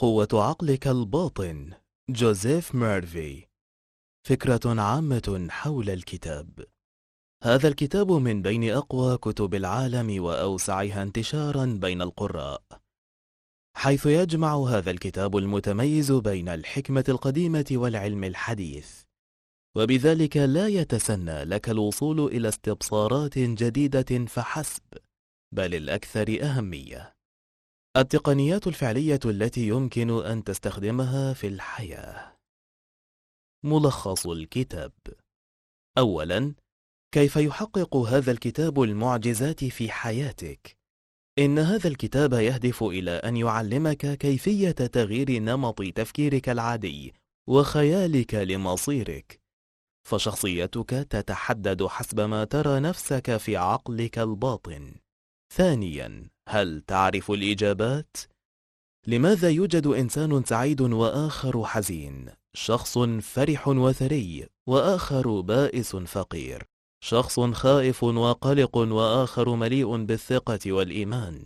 قوة عقلك الباطن. جوزيف ميرفي. فكرة عامة حول الكتاب. هذا الكتاب من بين أقوى كتب العالم وأوسعها انتشارا بين القراء. حيث يجمع هذا الكتاب المتميز بين الحكمة القديمة والعلم الحديث. وبذلك لا يتسنى لك الوصول إلى استبصارات جديدة فحسب بل الأكثر أهمية. التقنيات الفعلية التي يمكن أن تستخدمها في الحياة. ملخص الكتاب. أولا كيف يحقق هذا الكتاب المعجزات في حياتك؟ إن هذا الكتاب يهدف إلى أن يعلمك كيفية تغيير نمط تفكيرك العادي وخيالك لمصيرك. فشخصيتك تتحدد حسب ما ترى نفسك في عقلك الباطن. ثانيا هل تعرف الإجابات؟ لماذا يوجد إنسان سعيد وآخر حزين؟ شخص فرح وثري وآخر بائس فقير شخص خائف وقلق وآخر مليء بالثقة والإيمان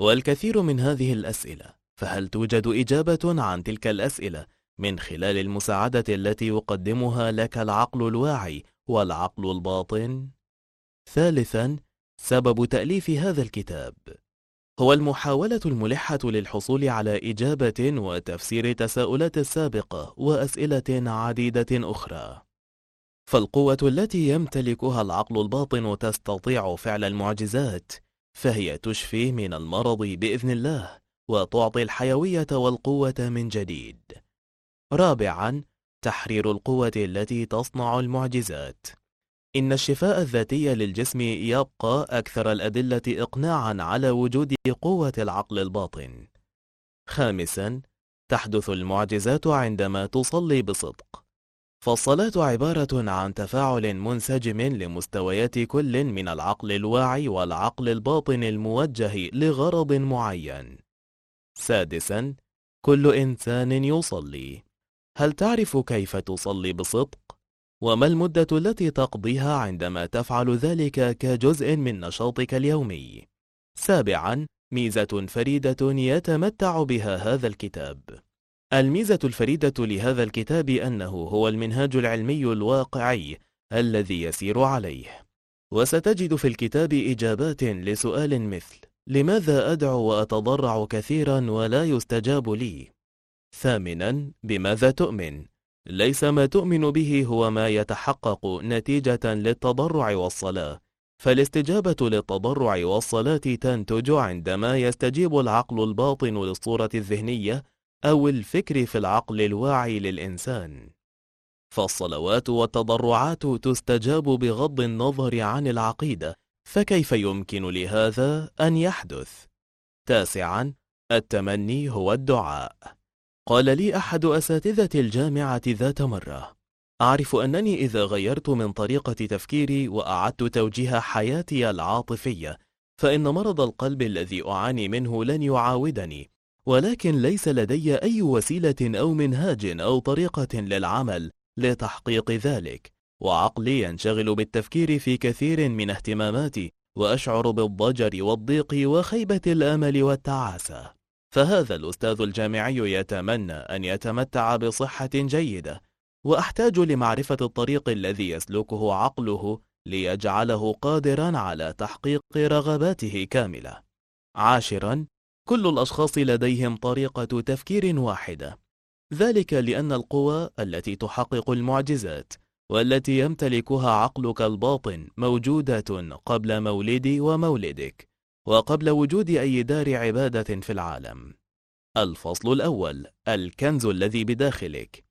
والكثير من هذه الأسئلة فهل توجد إجابة عن تلك الأسئلة من خلال المساعدة التي يقدمها لك العقل الواعي والعقل الباطن؟ ثالثا سبب تأليف هذا الكتاب. هو المحاولة الملحة للحصول على إجابة وتفسير تساؤلات السابقة وأسئلة عديدة أخرى. فالقوة التي يمتلكها العقل الباطن تستطيع فعل المعجزات فهي تشفي من المرض بإذن الله وتعطي الحيوية والقوة من جديد. رابعا تحرير القوة التي تصنع المعجزات. إن الشفاء الذاتي للجسم يبقى أكثر الأدلة إقناعا على وجود قوة العقل الباطن. خامسا تحدث المعجزات عندما تصلي بصدق. فالصلاة عبارة عن تفاعل منسجم لمستويات كل من العقل الواعي والعقل الباطن الموجه لغرض معين. سادسا كل إنسان يصلي. هل تعرف كيف تصلي بصدق؟ وما المدة التي تقضيها عندما تفعل ذلك كجزء من نشاطك اليومي؟ سابعا ميزة فريدة يتمتع بها هذا الكتاب الميزة الفريدة لهذا الكتاب أنه هو المنهاج العلمي الواقعي الذي يسير عليه وستجد في الكتاب إجابات لسؤال مثل لماذا أدعو وأتضرع كثيرا ولا يستجاب لي؟ ثامنا بماذا تؤمن؟ ليس ما تؤمن به هو ما يتحقق نتيجة للتضرع والصلاة فالاستجابة للتضرع والصلاة تنتج عندما يستجيب العقل الباطن للصورة الذهنية أو الفكر في العقل الواعي للإنسان فالصلوات والتضرعات تستجاب بغض النظر عن العقيدة فكيف يمكن لهذا أن يحدث؟ تاسعا التمني هو الدعاء قال لي أحد أساتذة الجامعة ذات مرة أعرف أنني إذا غيرت من طريقة تفكيري وأعدت توجيه حياتي العاطفية فإن مرض القلب الذي أعاني منه لن يعاودني ولكن ليس لدي أي وسيلة أو منهاج أو طريقة للعمل لتحقيق ذلك وعقلي ينشغل بالتفكير في كثير من اهتماماتي وأشعر بالضجر والضيق وخيبة الأمل والتعاسة. فهذا الأستاذ الجامعي يتمنى أن يتمتع بصحة جيدة وأحتاج لمعرفة الطريق الذي يسلكه عقله ليجعله قادرا على تحقيق رغباته كاملة. عاشرا كل الأشخاص لديهم طريقة تفكير واحدة. ذلك لأن القوى التي تحقق المعجزات والتي يمتلكها عقلك الباطن موجودة قبل مولدي ومولدك. وقبل وجود أي دار عبادة في العالم. الفصل الأول الكنز الذي بداخلك.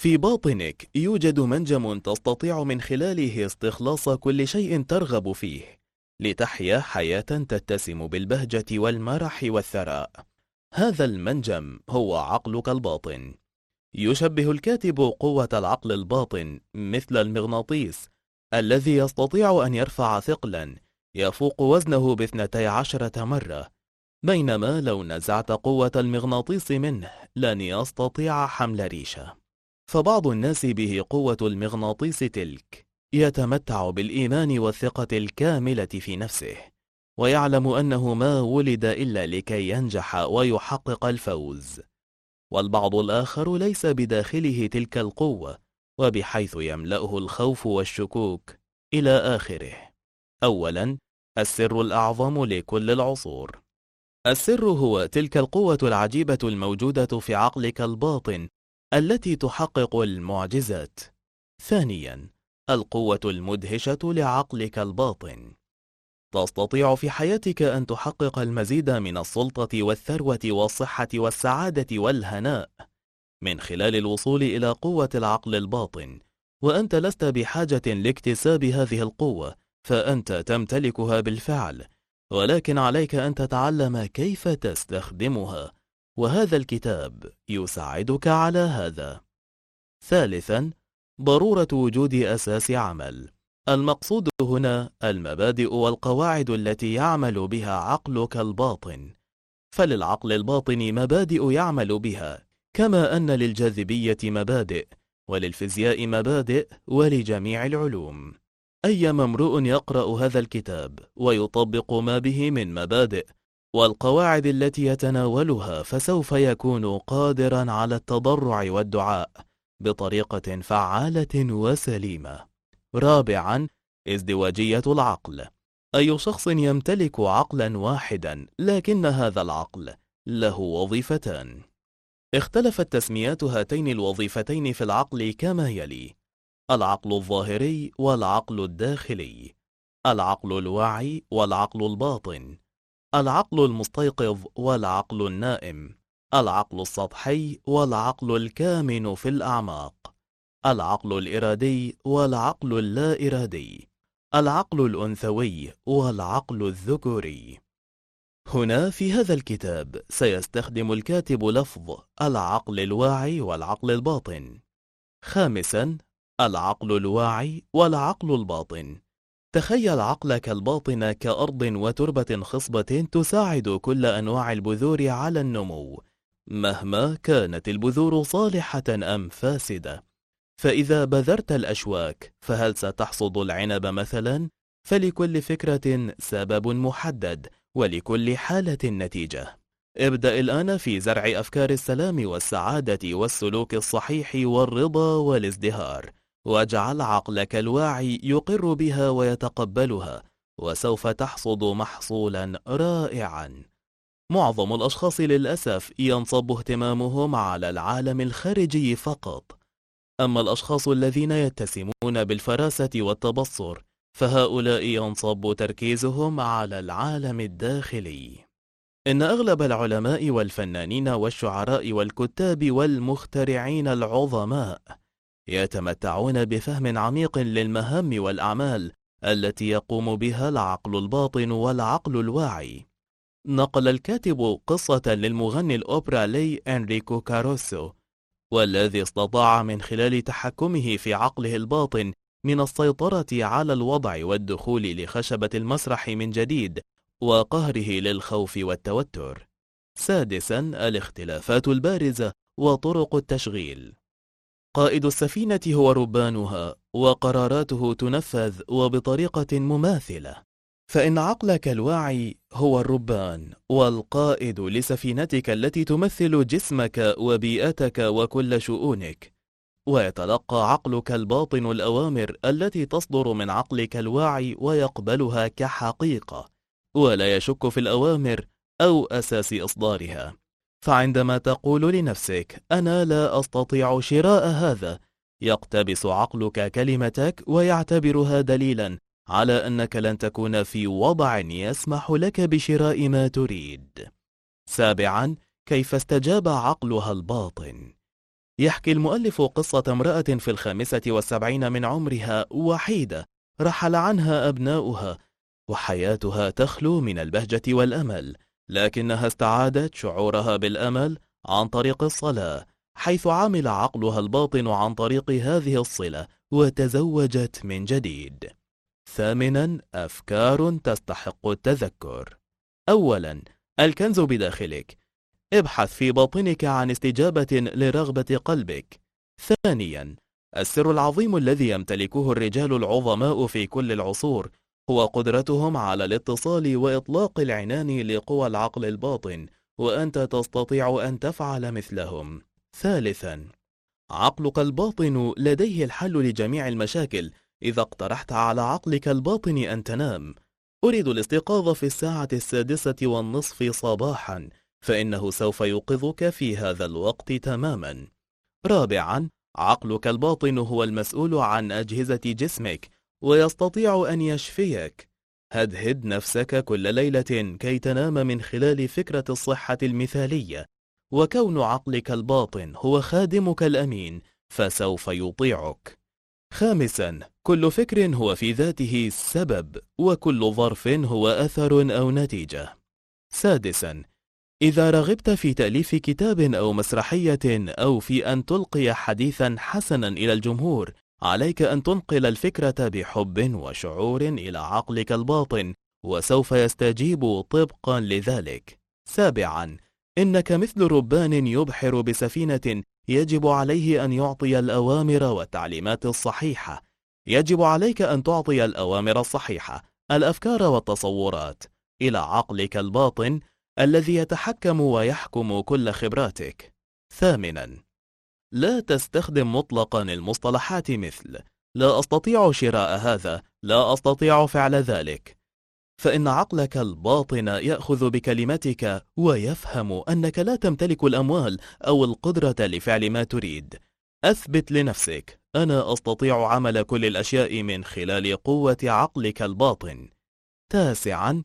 في باطنك يوجد منجم تستطيع من خلاله استخلاص كل شيء ترغب فيه لتحيا حياة تتسم بالبهجة والمرح والثراء. هذا المنجم هو عقلك الباطن. يشبه الكاتب قوة العقل الباطن مثل المغناطيس الذي يستطيع أن يرفع ثقلا يفوق وزنه باثنتي عشرة مرة بينما لو نزعت قوة المغناطيس منه لن يستطيع حمل ريشة. فبعض الناس به قوة المغناطيس تلك يتمتع بالإيمان والثقة الكاملة في نفسه ويعلم أنه ما ولد إلا لكي ينجح ويحقق الفوز. والبعض الآخر ليس بداخله تلك القوة وبحيث يملأه الخوف والشكوك إلى آخره. أولا السر الأعظم لكل العصور. السر هو تلك القوة العجيبة الموجودة في عقلك الباطن التي تحقق المعجزات. ثانيا القوة المدهشة لعقلك الباطن. تستطيع في حياتك أن تحقق المزيد من السلطة والثروة والصحة والسعادة والهناء. من خلال الوصول إلى قوة العقل الباطن وأنت لست بحاجة لاكتساب هذه القوة فأنت تمتلكها بالفعل ولكن عليك أن تتعلم كيف تستخدمها وهذا الكتاب يساعدك على هذا. ثالثا ضرورة وجود أساس عمل. المقصود هنا المبادئ والقواعد التي يعمل بها عقلك الباطن. فللعقل الباطن مبادئ يعمل بها كما أن للجاذبية مبادئ وللفيزياء مبادئ ولجميع العلوم. أيما امرؤ يقرأ هذا الكتاب ويطبق ما به من مبادئ والقواعد التي يتناولها فسوف يكون قادرا على التضرع والدعاء بطريقة فعالة وسليمة. رابعا ازدواجية العقل. أي شخص يمتلك عقلا واحدا لكن هذا العقل له وظيفتان. اختلفت تسميات هاتين الوظيفتين في العقل كما يلي. العقل الظاهري والعقل الداخلي العقل الواعي والعقل الباطن العقل المستيقظ والعقل النائم العقل السطحي والعقل الكامن في الأعماق العقل الإرادي والعقل اللا إرادي العقل الأنثوي والعقل الذكوري. هنا في هذا الكتاب سيستخدم الكاتب لفظ العقل الواعي والعقل الباطن. خامسا العقل الواعي والعقل الباطن. تخيل عقلك الباطن كأرض وتربة خصبة تساعد كل أنواع البذور على النمو مهما كانت البذور صالحة أم فاسدة. فإذا بذرت الأشواك فهل ستحصد العنب مثلا؟ فلكل فكرة سبب محدد ولكل حالة نتيجة. ابدأ الآن في زرع أفكار السلام والسعادة والسلوك الصحيح والرضا والازدهار. واجعل عقلك الواعي يقر بها ويتقبلها وسوف تحصد محصولا رائعا. معظم الأشخاص للأسف ينصب اهتمامهم على العالم الخارجي فقط. أما الأشخاص الذين يتسمون بالفراسة والتبصر فهؤلاء ينصب تركيزهم على العالم الداخلي. إن أغلب العلماء والفنانين والشعراء والكتاب والمخترعين العظماء يتمتعون بفهم عميق للمهام والأعمال التي يقوم بها العقل الباطن والعقل الواعي. نقل الكاتب قصة للمغني الأوبرا لي أنريكو كاروسو والذي استطاع من خلال تحكمه في عقله الباطن من السيطرة على الوضع والدخول لخشبة المسرح من جديد وقهره للخوف والتوتر. سادسا الاختلافات البارزة وطرق التشغيل. قائد السفينة هو ربانها وقراراته تنفذ وبطريقة مماثلة. فإن عقلك الواعي هو الربان والقائد لسفينتك التي تمثل جسمك وبيئتك وكل شؤونك. ويتلقى عقلك الباطن الأوامر التي تصدر من عقلك الواعي ويقبلها كحقيقة ولا يشك في الأوامر أو أساس إصدارها. فعندما تقول لنفسك أنا لا أستطيع شراء هذا يقتبس عقلك كلمتك ويعتبرها دليلا على أنك لن تكون في وضع يسمح لك بشراء ما تريد. سابعا كيف استجاب عقلها الباطن؟ يحكي المؤلف قصة امرأة في الخامسة والسبعين من عمرها وحيدة رحل عنها أبناؤها وحياتها تخلو من البهجة والأمل. لكنها استعادت شعورها بالأمل عن طريق الصلاة حيث عمل عقلها الباطن عن طريق هذه الصلة وتزوجت من جديد. ثامنا أفكار تستحق التذكر. أولا الكنز بداخلك. ابحث في باطنك عن استجابة لرغبة قلبك. ثانيا السر العظيم الذي يمتلكه الرجال العظماء في كل العصور هو قدرتهم على الاتصال وإطلاق العنان لقوى العقل الباطن وأنت تستطيع أن تفعل مثلهم. ثالثا عقلك الباطن لديه الحل لجميع المشاكل. إذا اقترحت على عقلك الباطن أن تنام. أريد الاستيقاظ في الساعة السادسة والنصف صباحا فإنه سوف يوقظك في هذا الوقت تماما. رابعا عقلك الباطن هو المسؤول عن أجهزة جسمك. ويستطيع أن يشفيك. هدهد نفسك كل ليلة كي تنام من خلال فكرة الصحة المثالية. وكون عقلك الباطن هو خادمك الأمين فسوف يطيعك. خامسا كل فكر هو في ذاته سبب وكل ظرف هو أثر أو نتيجة. سادسا إذا رغبت في تأليف كتاب أو مسرحية أو في أن تلقي حديثا حسنا إلى الجمهور عليك أن تنقل الفكرة بحب وشعور إلى عقلك الباطن وسوف يستجيب طبقا لذلك. سابعا إنك مثل ربان يبحر بسفينة يجب عليه أن يعطي الأوامر والتعليمات الصحيحة. يجب عليك أن تعطي الأوامر الصحيحة الأفكار والتصورات. إلى عقلك الباطن الذي يتحكم ويحكم كل خبراتك. ثامنا لا تستخدم مطلقا المصطلحات مثل لا أستطيع شراء هذا لا أستطيع فعل ذلك فإن عقلك الباطن يأخذ بكلمتك ويفهم أنك لا تمتلك الأموال أو القدرة لفعل ما تريد. أثبت لنفسك أنا أستطيع عمل كل الأشياء من خلال قوة عقلك الباطن. تاسعا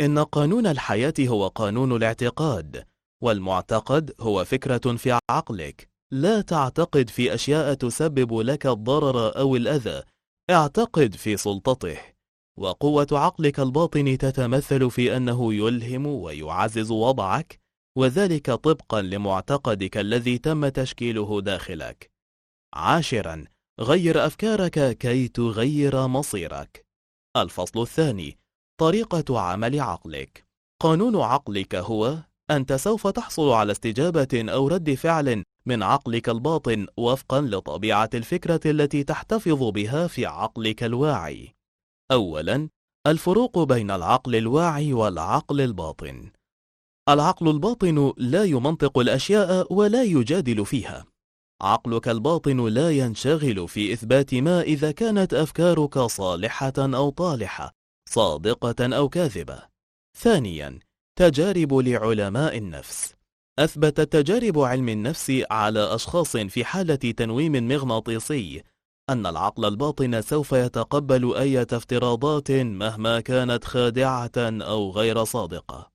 إن قانون الحياة هو قانون الاعتقاد والمعتقد هو فكرة في عقلك. لا تعتقد في أشياء تسبب لك الضرر أو الأذى. اعتقد في سلطته. وقوة عقلك الباطن تتمثل في أنه يلهم ويعزز وضعك وذلك طبقا لمعتقدك الذي تم تشكيله داخلك. عاشرا غير أفكارك كي تغير مصيرك. الفصل الثاني طريقة عمل عقلك. قانون عقلك هو أنت سوف تحصل على استجابة أو رد فعل من عقلك الباطن وفقا لطبيعة الفكرة التي تحتفظ بها في عقلك الواعي. أولا الفروق بين العقل الواعي والعقل الباطن. العقل الباطن لا يمنطق الأشياء ولا يجادل فيها. عقلك الباطن لا ينشغل في إثبات ما إذا كانت أفكارك صالحة أو طالحة صادقة أو كاذبة. ثانيا تجارب لعلماء النفس. أثبتت تجارب علم النفس على أشخاص في حالة تنويم مغناطيسي أن العقل الباطن سوف يتقبل أي افتراضات مهما كانت خادعة أو غير صادقة.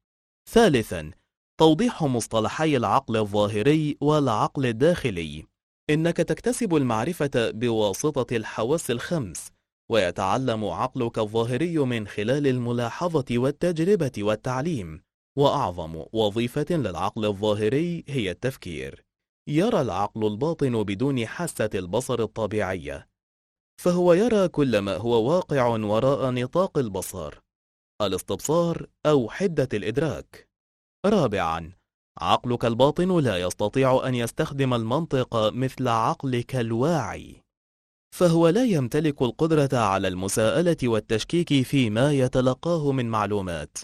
ثالثا توضيح مصطلحي العقل الظاهري والعقل الداخلي. إنك تكتسب المعرفة بواسطة الحواس الخمس ويتعلم عقلك الظاهري من خلال الملاحظة والتجربة والتعليم. وأعظم وظيفة للعقل الظاهري هي التفكير. يرى العقل الباطن بدون حاسة البصر الطبيعية. فهو يرى كل ما هو واقع وراء نطاق البصر. الاستبصار أو حدة الإدراك. رابعا عقلك الباطن لا يستطيع أن يستخدم المنطق مثل عقلك الواعي. فهو لا يمتلك القدرة على المساءلة والتشكيك فيما يتلقاه من معلومات.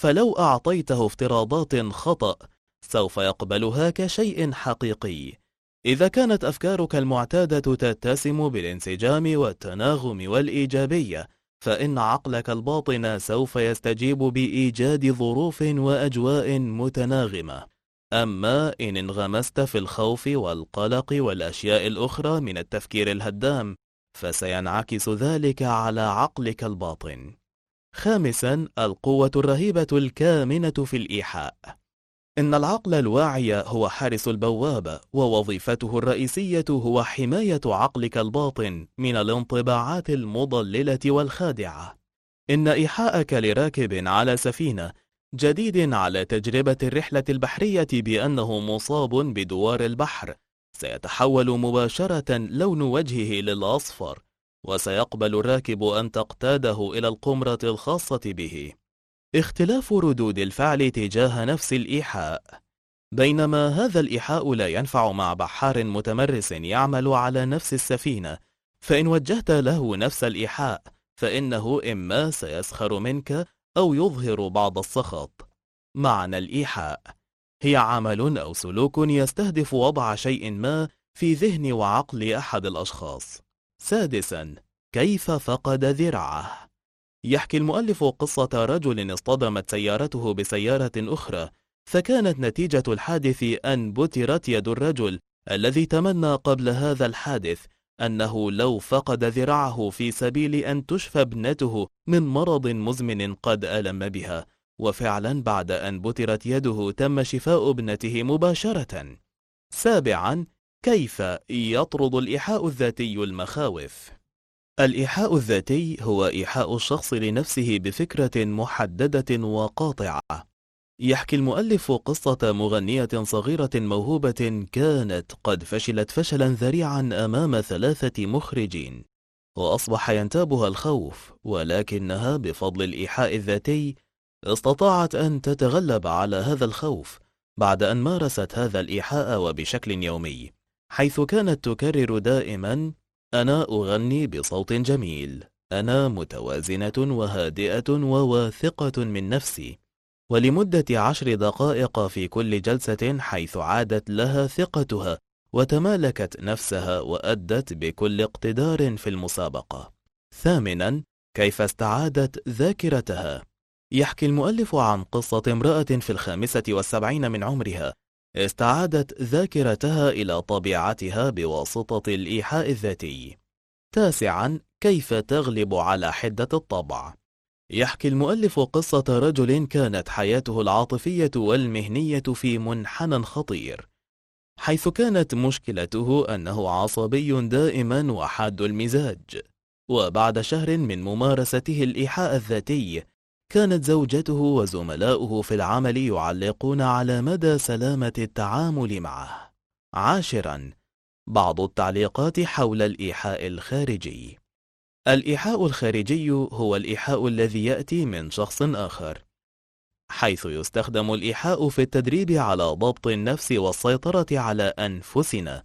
فلو أعطيته افتراضات خطأ سوف يقبلها كشيء حقيقي. إذا كانت أفكارك المعتادة تتسم بالانسجام والتناغم والإيجابية فإن عقلك الباطن سوف يستجيب بإيجاد ظروف وأجواء متناغمة. أما إن انغمست في الخوف والقلق والأشياء الأخرى من التفكير الهدام فسينعكس ذلك على عقلك الباطن. خامسا القوة الرهيبة الكامنة في الإيحاء. إن العقل الواعي هو حارس البوابة ووظيفته الرئيسية هو حماية عقلك الباطن من الانطباعات المضللة والخادعة. إن إيحاءك لراكب على سفينة جديد على تجربة الرحلة البحرية بأنه مصاب بدوار البحر سيتحول مباشرة لون وجهه للأصفر. وسيقبل الراكب أن تقتاده إلى القمرة الخاصة به. اختلاف ردود الفعل تجاه نفس الإيحاء. بينما هذا الإيحاء لا ينفع مع بحار متمرس يعمل على نفس السفينة. فإن وجهت له نفس الإيحاء فإنه إما سيسخر منك أو يظهر بعض السخط. معنى الإيحاء هي عمل أو سلوك يستهدف وضع شيء ما في ذهن وعقل أحد الأشخاص. سادسا كيف فقد ذراعه؟ يحكي المؤلف قصة رجل اصطدمت سيارته بسيارة أخرى فكانت نتيجة الحادث أن بترت يد الرجل الذي تمنى قبل هذا الحادث أنه لو فقد ذراعه في سبيل أن تشفى ابنته من مرض مزمن قد ألم بها. وفعلا بعد أن بترت يده تم شفاء ابنته مباشرة. سابعا كيف يطرد الإيحاء الذاتي المخاوف؟ الإيحاء الذاتي هو إيحاء الشخص لنفسه بفكرة محددة وقاطعة. يحكي المؤلف قصة مغنية صغيرة موهوبة كانت قد فشلت فشلا ذريعا أمام ثلاثة مخرجين. وأصبح ينتابها الخوف ولكنها بفضل الإيحاء الذاتي استطاعت أن تتغلب على هذا الخوف بعد أن مارست هذا الإيحاء وبشكل يومي. حيث كانت تكرر دائما أنا أغني بصوت جميل. أنا متوازنة وهادئة وواثقة من نفسي. ولمدة عشر دقائق في كل جلسة حيث عادت لها ثقتها وتمالكت نفسها وأدت بكل اقتدار في المسابقة. ثامنا كيف استعادت ذاكرتها؟ يحكي المؤلف عن قصة امرأة في الخامسة والسبعين من عمرها. استعادت ذاكرتها إلى طبيعتها بواسطة الإيحاء الذاتي. تاسعا كيف تغلب على حدة الطبع؟ يحكي المؤلف قصة رجل كانت حياته العاطفية والمهنية في منحنى خطير حيث كانت مشكلته أنه عصبي دائما وحاد المزاج. وبعد شهر من ممارسته الإيحاء الذاتي كانت زوجته وزملاؤه في العمل يعلقون على مدى سلامة التعامل معه. عاشرا. بعض التعليقات حول الإيحاء الخارجي. الإيحاء الخارجي هو الإيحاء الذي يأتي من شخص آخر حيث يستخدم الإيحاء في التدريب على ضبط النفس والسيطرة على أنفسنا.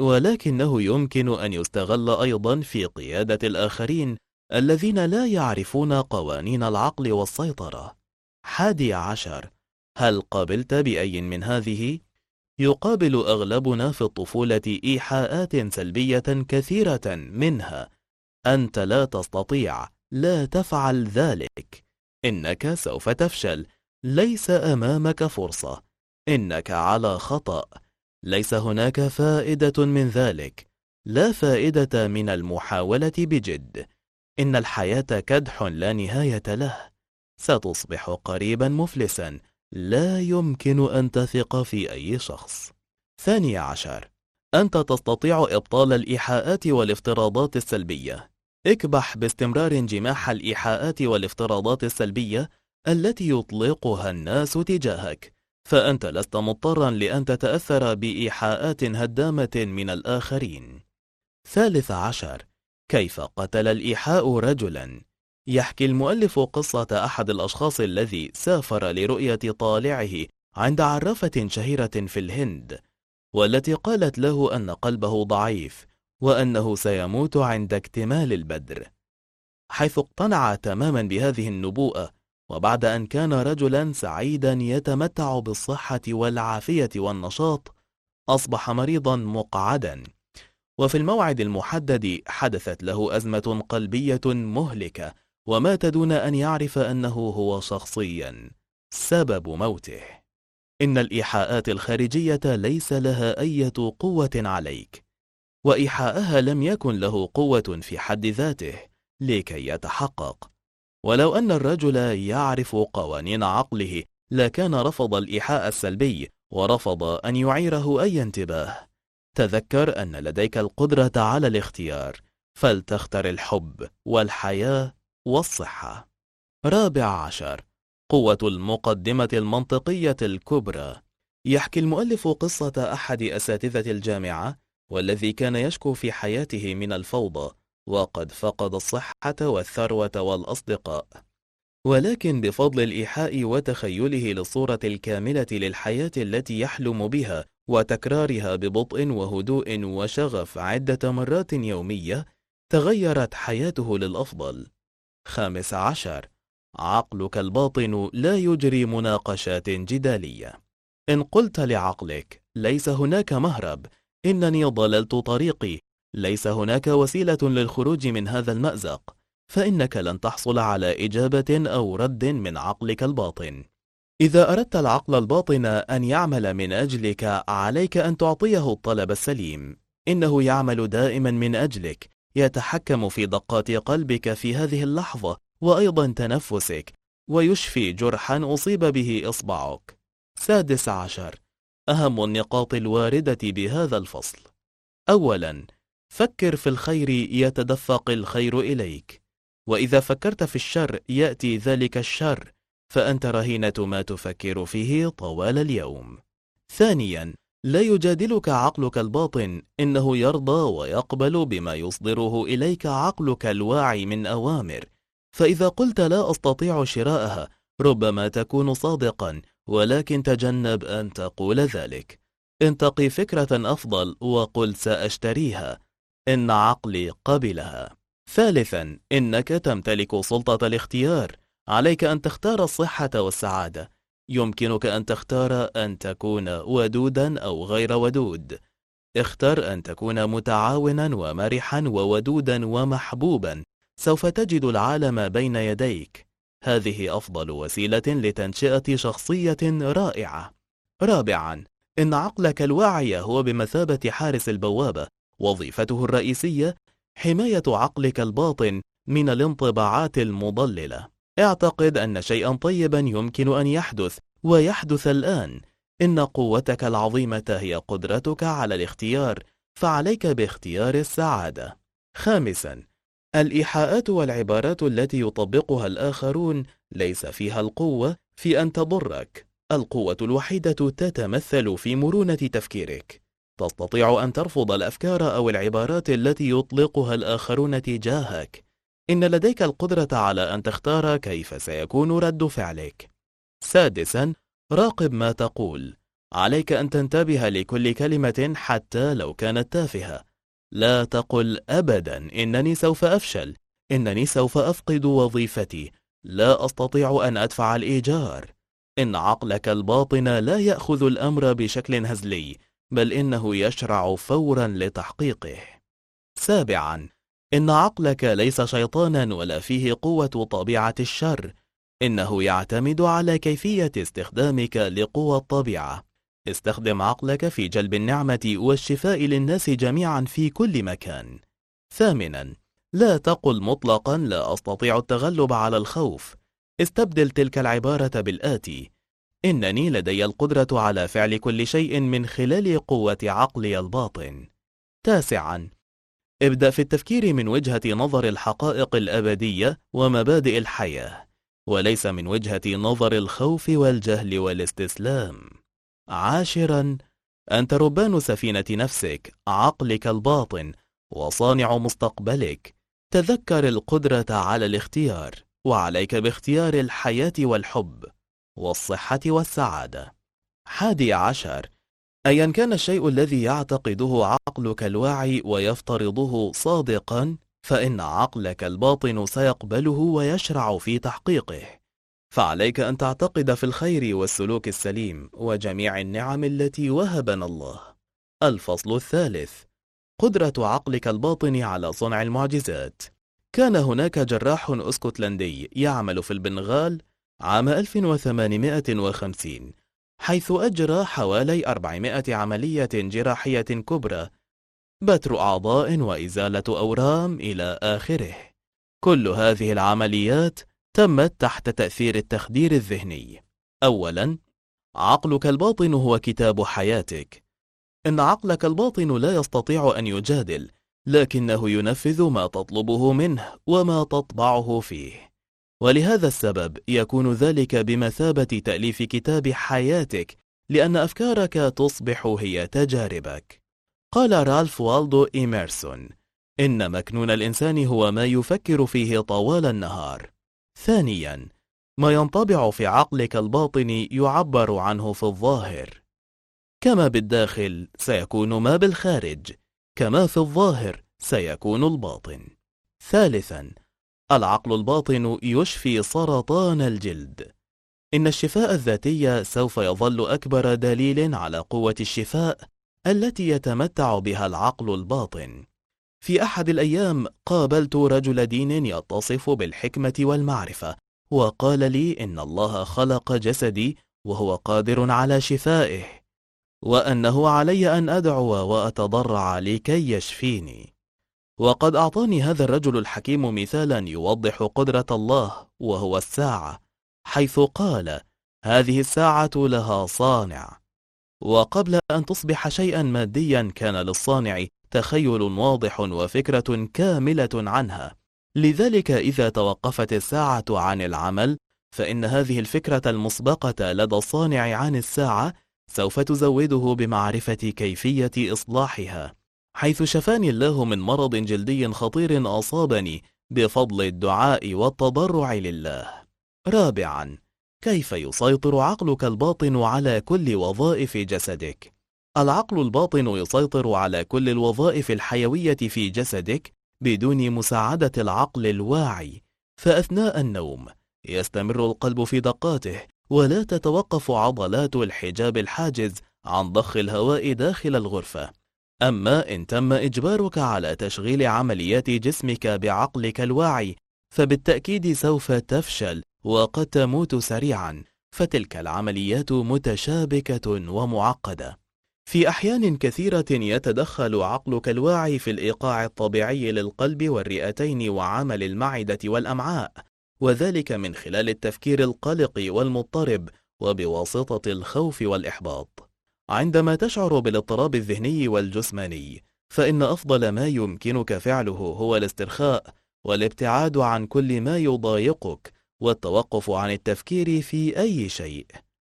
ولكنه يمكن أن يستغل أيضا في قيادة الآخرين الذين لا يعرفون قوانين العقل والسيطرة. حادي عشر. هل قبلت بأي من هذه؟ يقابل أغلبنا في الطفولة إيحاءات سلبية كثيرة منها. أنت لا تستطيع لا تفعل ذلك. إنك سوف تفشل. ليس أمامك فرصة. إنك على خطأ. ليس هناك فائدة من ذلك. لا فائدة من المحاولة بجد. إن الحياة كدح لا نهاية له ستصبح قريبا مفلسا لا يمكن أن تثق في أي شخص. ثاني عشر أنت تستطيع إبطال الإيحاءات والافتراضات السلبية. اكبح باستمرار جماح الإيحاءات والافتراضات السلبية التي يطلقها الناس تجاهك. فأنت لست مضطرا لأن تتأثر بإيحاءات هدامة من الآخرين. ثالث عشر كيف قتل الإيحاء رجلا؟ يحكي المؤلف قصة أحد الأشخاص الذي سافر لرؤية طالعه عند عرافة شهيرة في الهند والتي قالت له أن قلبه ضعيف وأنه سيموت عند اكتمال البدر. حيث اقتنع تماما بهذه النبوءة وبعد أن كان رجلا سعيدا يتمتع بالصحة والعافية والنشاط أصبح مريضا مقعدا. وفي الموعد المحدد حدثت له أزمة قلبية مهلكة ومات دون أن يعرف أنه هو شخصيا. سبب موته. إن الإيحاءات الخارجية ليس لها أي قوة عليك. وإيحاءها لم يكن له قوة في حد ذاته لكي يتحقق. ولو أن الرجل يعرف قوانين عقله لكان رفض الإيحاء السلبي ورفض أن يعيره أي انتباه. تذكر أن لديك القدرة على الاختيار فلتختر الحب والحياة والصحة. رابع عشر. قوة المقدمة المنطقية الكبرى. يحكي المؤلف قصة أحد أساتذة الجامعة والذي كان يشكو في حياته من الفوضى وقد فقد الصحة والثروة والأصدقاء. ولكن بفضل الإيحاء وتخيله للصورة الكاملة للحياة التي يحلم بها وتكرارها ببطء وهدوء وشغف عدة مرات يومية تغيرت حياته للأفضل. خامس عشر. عقلك الباطن لا يجري مناقشات جدالية. إن قلت لعقلك ليس هناك مهرب. إنني ضللت طريقي. ليس هناك وسيلة للخروج من هذا المأزق. فإنك لن تحصل على إجابة أو رد من عقلك الباطن. إذا أردت العقل الباطن أن يعمل من أجلك عليك أن تعطيه الطلب السليم. إنه يعمل دائما من أجلك يتحكم في دقات قلبك في هذه اللحظة وأيضا تنفسك ويشفي جرحا أصيب به إصبعك. سادس عشر. أهم النقاط الواردة بهذا الفصل. أولا فكر في الخير يتدفق الخير إليك. وإذا فكرت في الشر يأتي ذلك الشر فأنت رهينة ما تفكر فيه طوال اليوم. ثانيا لا يجادلك عقلك الباطن إنه يرضى ويقبل بما يصدره إليك عقلك الواعي من أوامر. فإذا قلت لا أستطيع شراءها ربما تكون صادقا ولكن تجنب أن تقول ذلك. انتقي فكرة أفضل وقل سأشتريها. إن عقلي قبلها. ثالثا إنك تمتلك سلطة الاختيار. عليك أن تختار الصحة والسعادة. يمكنك أن تختار أن تكون ودودا أو غير ودود. اختر أن تكون متعاونا ومرحا وودودا ومحبوبا. سوف تجد العالم بين يديك. هذه أفضل وسيلة لتنشئة شخصية رائعة. رابعا إن عقلك الواعي هو بمثابة حارس البوابة. وظيفته الرئيسية حماية عقلك الباطن من الانطباعات المضللة. اعتقد أن شيئا طيبا يمكن أن يحدث ويحدث الآن. إن قوتك العظيمة هي قدرتك على الاختيار فعليك باختيار السعادة. خامسا الإيحاءات والعبارات التي يطبقها الآخرون ليس فيها القوة في أن تضرك. القوة الوحيدة تتمثل في مرونة تفكيرك. تستطيع أن ترفض الأفكار أو العبارات التي يطلقها الآخرون تجاهك. إن لديك القدرة على أن تختار كيف سيكون رد فعلك. سادسا راقب ما تقول. عليك أن تنتبه لكل كلمة حتى لو كانت تافهة. لا تقل أبدا إنني سوف أفشل. إنني سوف أفقد وظيفتي. لا أستطيع أن أدفع الإيجار. إن عقلك الباطن لا يأخذ الأمر بشكل هزلي بل إنه يشرع فورا لتحقيقه. سابعا إن عقلك ليس شيطانا ولا فيه قوة طبيعة الشر إنه يعتمد على كيفية استخدامك لقوى الطبيعة. استخدم عقلك في جلب النعمة والشفاء للناس جميعا في كل مكان. ثامنا لا تقل مطلقا لا أستطيع التغلب على الخوف. استبدل تلك العبارة بالآتي. إنني لدي القدرة على فعل كل شيء من خلال قوة عقلي الباطن. تاسعا ابدأ في التفكير من وجهة نظر الحقائق الأبدية ومبادئ الحياة وليس من وجهة نظر الخوف والجهل والاستسلام. عاشرا أنت ربان سفينة نفسك عقلك الباطن وصانع مستقبلك. تذكر القدرة على الاختيار وعليك باختيار الحياة والحب والصحة والسعادة. حادي عشر أيا كان الشيء الذي يعتقده عقلك الواعي ويفترضه صادقا فإن عقلك الباطن سيقبله ويشرع في تحقيقه. فعليك أن تعتقد في الخير والسلوك السليم وجميع النعم التي وهبنا الله. الفصل الثالث قدرة عقلك الباطن على صنع المعجزات. كان هناك جراح أسكتلندي يعمل في البنغال عام 1850 حيث أجرى حوالي 400 عملية جراحية كبرى بتر أعضاء وإزالة أورام إلى آخره. كل هذه العمليات تمت تحت تأثير التخدير الذهني. أولا عقلك الباطن هو كتاب حياتك. إن عقلك الباطن لا يستطيع أن يجادل لكنه ينفذ ما تطلبه منه وما تطبعه فيه. ولهذا السبب يكون ذلك بمثابة تأليف كتاب حياتك لأن أفكارك تصبح هي تجاربك. قال رالف والدو إيميرسون إن مكنون الإنسان هو ما يفكر فيه طوال النهار. ثانيا ما ينطبع في عقلك الباطن يعبر عنه في الظاهر. كما بالداخل سيكون ما بالخارج كما في الظاهر سيكون الباطن. ثالثا العقل الباطن يشفي سرطان الجلد. إن الشفاء الذاتي سوف يظل أكبر دليل على قوة الشفاء التي يتمتع بها العقل الباطن. في أحد الأيام قابلت رجل دين يتصف بالحكمة والمعرفة وقال لي إن الله خلق جسدي وهو قادر على شفائه وأنه علي أن أدعو وأتضرع لكي يشفيني. وقد أعطاني هذا الرجل الحكيم مثالا يوضح قدرة الله وهو الساعة حيث قال هذه الساعة لها صانع. وقبل أن تصبح شيئا ماديا كان للصانع تخيل واضح وفكرة كاملة عنها. لذلك إذا توقفت الساعة عن العمل فإن هذه الفكرة المسبقة لدى الصانع عن الساعة سوف تزوده بمعرفة كيفية إصلاحها. حيث شفاني الله من مرض جلدي خطير أصابني بفضل الدعاء والتضرع لله. رابعا كيف يسيطر عقلك الباطن على كل وظائف جسدك؟ العقل الباطن يسيطر على كل الوظائف الحيوية في جسدك بدون مساعدة العقل الواعي. فأثناء النوم يستمر القلب في دقاته ولا تتوقف عضلات الحجاب الحاجز عن ضخ الهواء داخل الغرفة. أما إن تم إجبارك على تشغيل عمليات جسمك بعقلك الواعي فبالتأكيد سوف تفشل وقد تموت سريعا فتلك العمليات متشابكة ومعقدة. في أحيان كثيرة يتدخل عقلك الواعي في الإيقاع الطبيعي للقلب والرئتين وعمل المعدة والأمعاء وذلك من خلال التفكير القلق والمضطرب وبواسطة الخوف والإحباط. عندما تشعر بالاضطراب الذهني والجسماني فإن أفضل ما يمكنك فعله هو الاسترخاء والابتعاد عن كل ما يضايقك والتوقف عن التفكير في أي شيء.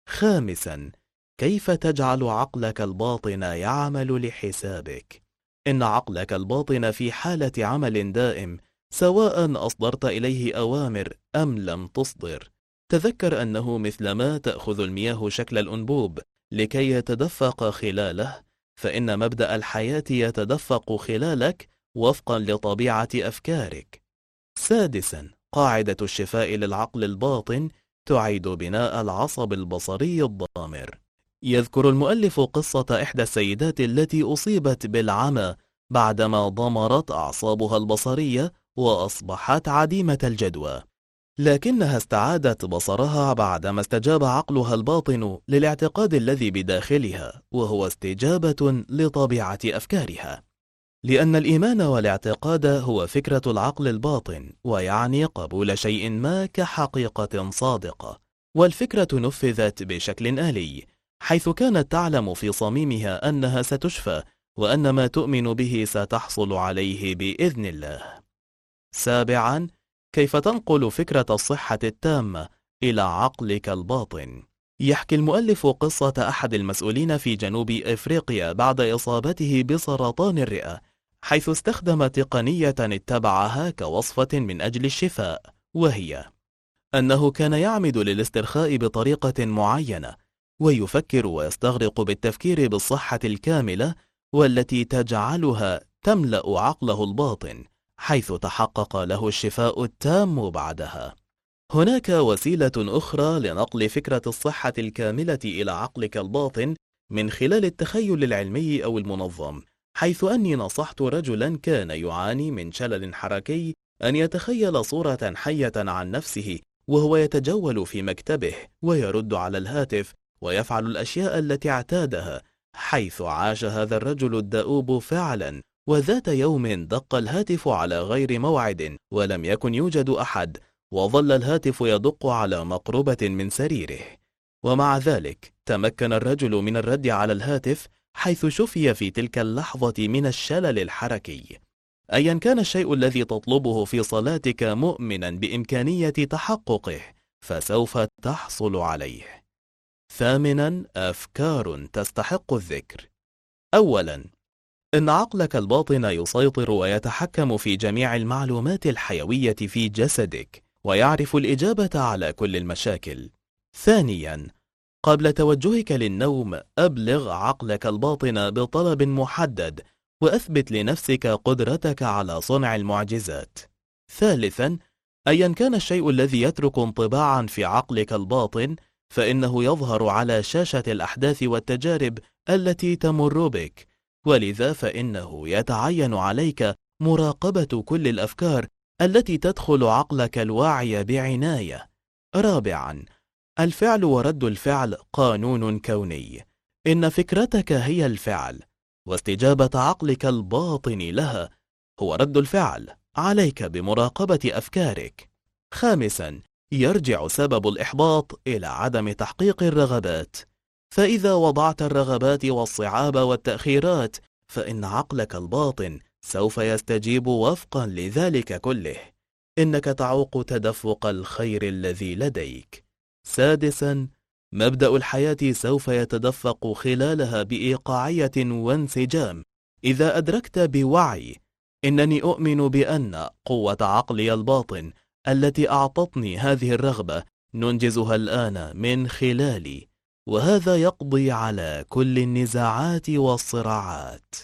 خامسا كيف تجعل عقلك الباطن يعمل لحسابك؟ إن عقلك الباطن في حالة عمل دائم سواء أصدرت إليه أوامر أم لم تصدر. تذكر أنه مثلما تأخذ المياه شكل الأنبوب لكي يتدفق خلاله فإن مبدأ الحياة يتدفق خلالك وفقا لطبيعة أفكارك. سادسا قاعدة الشفاء للعقل الباطن تعيد بناء العصب البصري الضامر. يذكر المؤلف قصة إحدى السيدات التي أصيبت بالعمى بعدما ضمرت أعصابها البصرية وأصبحت عديمة الجدوى. لكنها استعادت بصرها بعدما استجاب عقلها الباطن للاعتقاد الذي بداخلها وهو استجابة لطبيعة أفكارها. لأن الإيمان والاعتقاد هو فكرة العقل الباطن ويعني قبول شيء ما كحقيقة صادقة. والفكرة نفذت بشكل آلي حيث كانت تعلم في صميمها أنها ستشفى وأن ما تؤمن به ستحصل عليه بإذن الله. سابعا كيف تنقل فكرة الصحة التامة إلى عقلك الباطن؟ يحكي المؤلف قصة أحد المسؤولين في جنوب إفريقيا بعد إصابته بسرطان الرئة حيث استخدم تقنية اتبعها كوصفة من أجل الشفاء وهي أنه كان يعمد للاسترخاء بطريقة معينة ويفكر ويستغرق بالتفكير بالصحة الكاملة والتي تجعلها تملأ عقله الباطن. حيث تحقق له الشفاء التام بعدها. هناك وسيلة أخرى لنقل فكرة الصحة الكاملة إلى عقلك الباطن من خلال التخيل العلمي أو المنظم حيث أني نصحت رجلا كان يعاني من شلل حركي أن يتخيل صورة حية عن نفسه وهو يتجول في مكتبه ويرد على الهاتف ويفعل الأشياء التي اعتادها حيث عاش هذا الرجل الدؤوب فعلا. وذات يوم دق الهاتف على غير موعد ولم يكن يوجد أحد وظل الهاتف يدق على مقربة من سريره. ومع ذلك تمكن الرجل من الرد على الهاتف حيث شفي في تلك اللحظة من الشلل الحركي. أيا كان الشيء الذي تطلبه في صلاتك مؤمنا بإمكانية تحققه فسوف تحصل عليه. ثامنا أفكار تستحق الذكر. أولا إن عقلك الباطن يسيطر ويتحكم في جميع المعلومات الحيوية في جسدك ويعرف الإجابة على كل المشاكل. ثانيا قبل توجهك للنوم أبلغ عقلك الباطن بطلب محدد وأثبت لنفسك قدرتك على صنع المعجزات. ثالثا أيا كان الشيء الذي يترك انطباعا في عقلك الباطن فإنه يظهر على شاشة الأحداث والتجارب التي تمر بك. ولذا فإنه يتعين عليك مراقبة كل الأفكار التي تدخل عقلك الواعي بعناية. رابعا الفعل ورد الفعل قانون كوني. إن فكرتك هي الفعل واستجابة عقلك الباطن لها هو رد الفعل عليك بمراقبة أفكارك. خامسا يرجع سبب الإحباط إلى عدم تحقيق الرغبات. فإذا وضعت الرغبات والصعاب والتأخيرات فإن عقلك الباطن سوف يستجيب وفقا لذلك كله. إنك تعوق تدفق الخير الذي لديك. سادسا مبدأ الحياة سوف يتدفق خلالها بإيقاعية وانسجام. إذا أدركت بوعي إنني أؤمن بأن قوة عقلي الباطن التي أعطتني هذه الرغبة ننجزها الآن من خلالي. وهذا يقضي على كل النزاعات والصراعات.